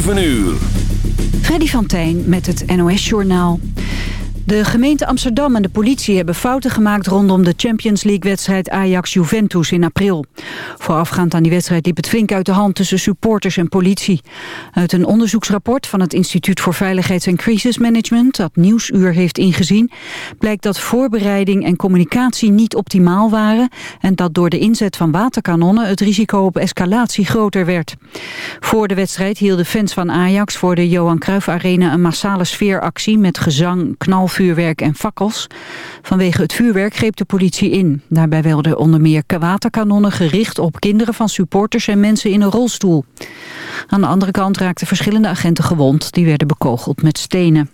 7 uur. Freddy van met het NOS-journaal. De gemeente Amsterdam en de politie hebben fouten gemaakt rondom de Champions League-wedstrijd Ajax-Juventus in april. Voorafgaand aan die wedstrijd liep het flink uit de hand tussen supporters en politie. Uit een onderzoeksrapport van het Instituut voor Veiligheids- en Crisismanagement, dat Nieuwsuur heeft ingezien, blijkt dat voorbereiding en communicatie niet optimaal waren en dat door de inzet van waterkanonnen het risico op escalatie groter werd. Voor de wedstrijd hielden fans van Ajax voor de Johan Cruijff Arena een massale sfeeractie met gezang, knalvuur vuurwerk en fakkels. Vanwege het vuurwerk greep de politie in. Daarbij werden onder meer waterkanonnen gericht op kinderen van supporters en mensen in een rolstoel. Aan de andere kant raakten verschillende agenten gewond. Die werden bekogeld met stenen.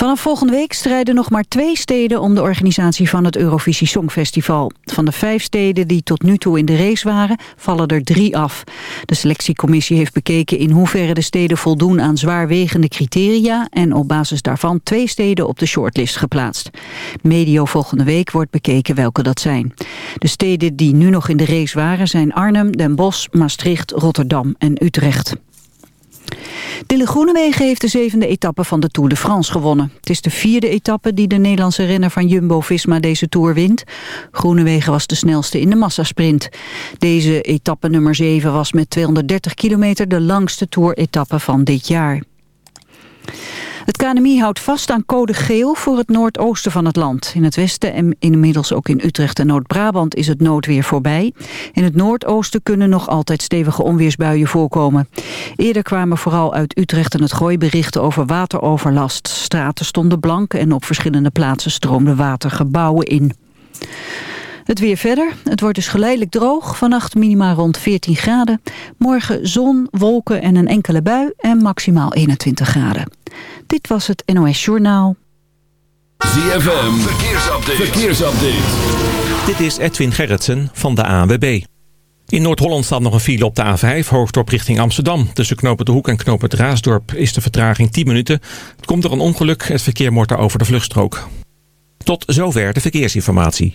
Vanaf volgende week strijden nog maar twee steden om de organisatie van het Eurovisie Songfestival. Van de vijf steden die tot nu toe in de race waren, vallen er drie af. De selectiecommissie heeft bekeken in hoeverre de steden voldoen aan zwaarwegende criteria en op basis daarvan twee steden op de shortlist geplaatst. Medio volgende week wordt bekeken welke dat zijn. De steden die nu nog in de race waren zijn Arnhem, Den Bosch, Maastricht, Rotterdam en Utrecht. Dille Groenewegen heeft de zevende etappe van de Tour de France gewonnen. Het is de vierde etappe die de Nederlandse renner van Jumbo-Visma deze Tour wint. Groenewegen was de snelste in de massasprint. Deze etappe nummer 7 was met 230 kilometer de langste Tour-etappe van dit jaar. Het KNMI houdt vast aan code geel voor het noordoosten van het land. In het westen en inmiddels ook in Utrecht en Noord-Brabant is het noodweer voorbij. In het noordoosten kunnen nog altijd stevige onweersbuien voorkomen. Eerder kwamen vooral uit Utrecht en het Gooi berichten over wateroverlast. Straten stonden blank en op verschillende plaatsen stroomde water gebouwen in. Het weer verder. Het wordt dus geleidelijk droog. Vannacht minima rond 14 graden. Morgen zon, wolken en een enkele bui en maximaal 21 graden. Dit was het NOS Journaal. ZFM, verkeersupdate. verkeersupdate. Dit is Edwin Gerritsen van de ANWB. In Noord-Holland staat nog een file op de A5, hoofddorp richting Amsterdam. Tussen Knopen de Hoek en Knopen het Raasdorp is de vertraging 10 minuten. Het komt door een ongeluk, het verkeer wordt over de vluchtstrook. Tot zover de verkeersinformatie.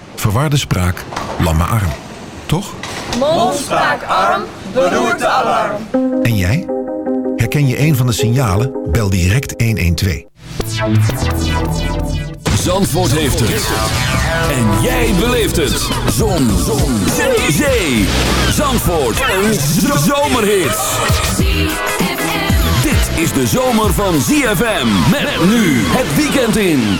verwarde spraak, lamme arm. Toch? Mond, spraak, arm, beroerte, alarm. En jij? Herken je een van de signalen? Bel direct 112. Zandvoort heeft het. En jij beleeft het. Zon. Zon. Zee. Zee. Zandvoort. Een zomerhit. Dit is de zomer van ZFM. Met nu het weekend in.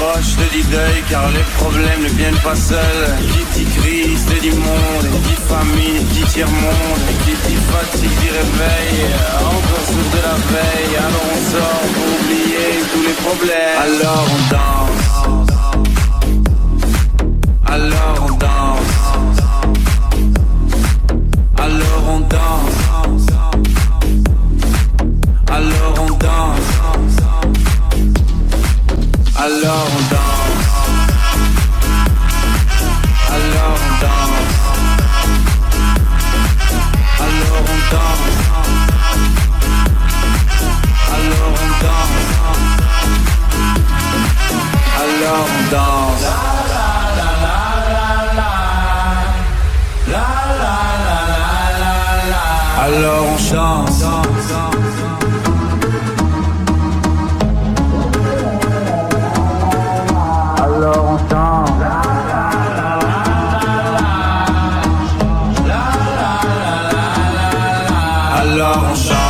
Proche, te dit deuil, car les problèmes ne viennent pas seuls, qui dit crise, te dit monde, dit famine, dit tiers-monde, qui dit fatigue, dit réveil, encore de la veille, alors on sort pour oublier tous les problèmes, alors on danse. Alors on danse. Alors on danse. Alors on danse. Alors on danse. Alors on danse. Alors on danse. Alors on danse. Alors on chante. mon chat.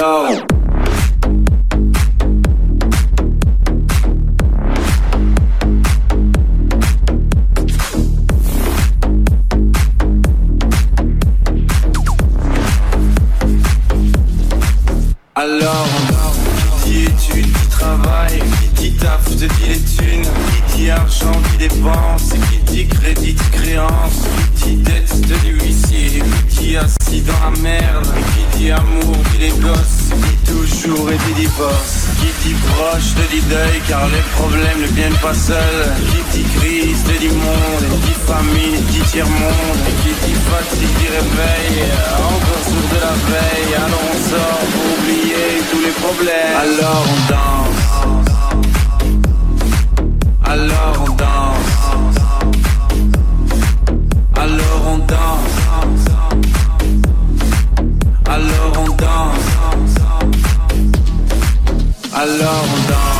know. Pas seuls, qui dit crise, dit monde, qui dit famine, dit tiers-monde, qui dit fatigue, dit réveil, encore sourd de la veille, alors on sort pour oublier tous les problèmes, alors on danse. Alors on danse. Alors on danse. Alors on danse. Alors on danse.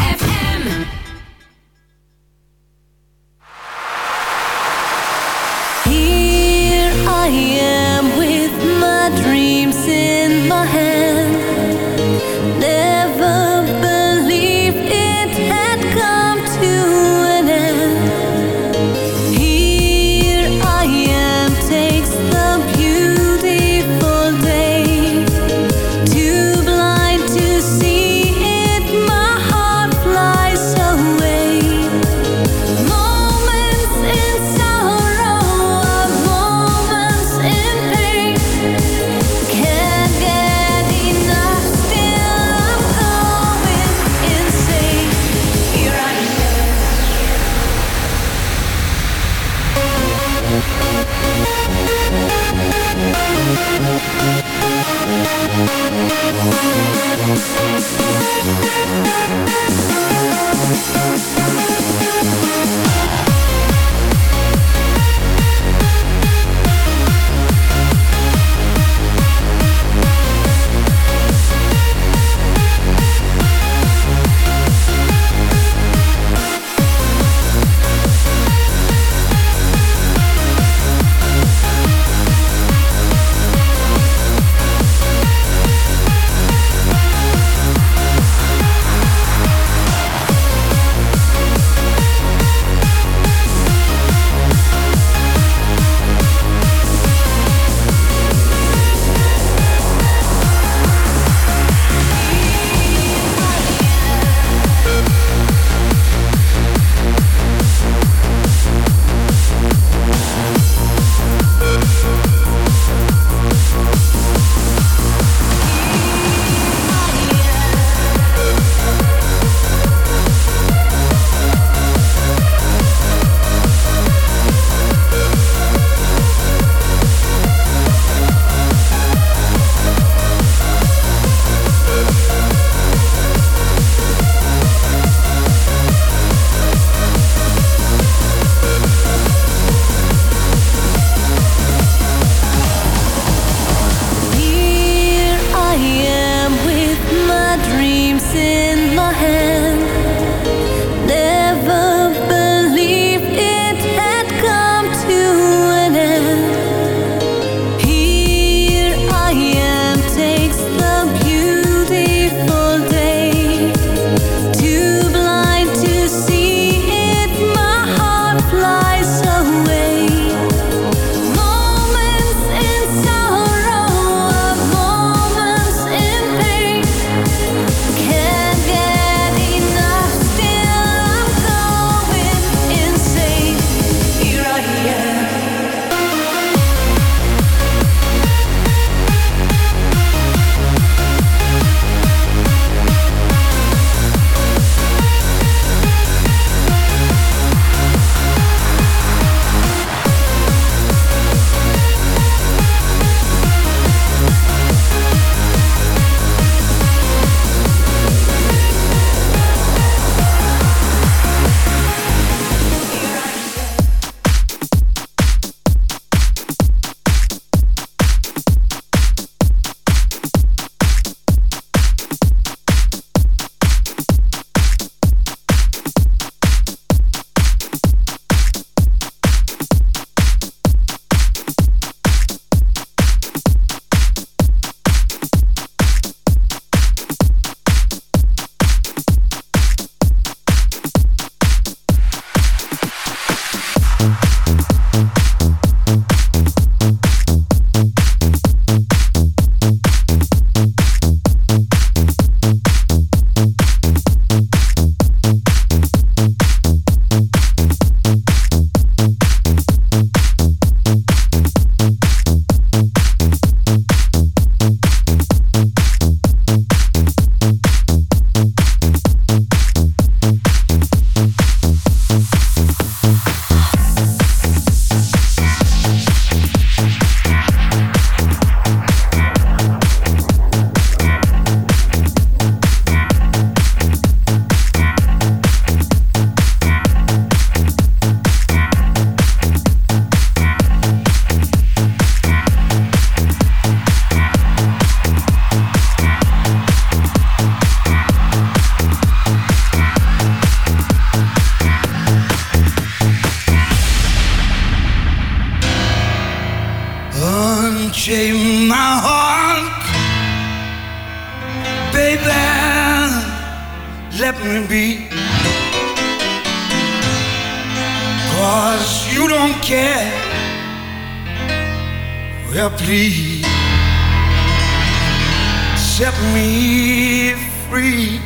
set me free.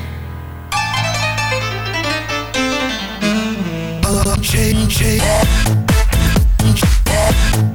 Uh, change, change. change.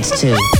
dance to.